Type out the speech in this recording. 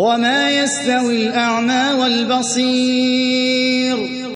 وما يستوي الأعمى والبصير